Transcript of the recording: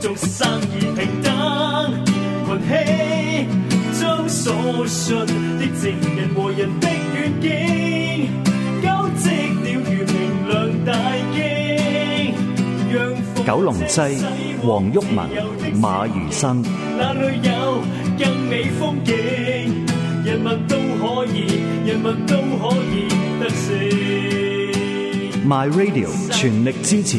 做生意平等气将所信的情人和人的远景交织了如明亮大惊让九龙西黄郁文马如生哪里有更美风景人物都可以人物都可以得胜 my radio 全力支持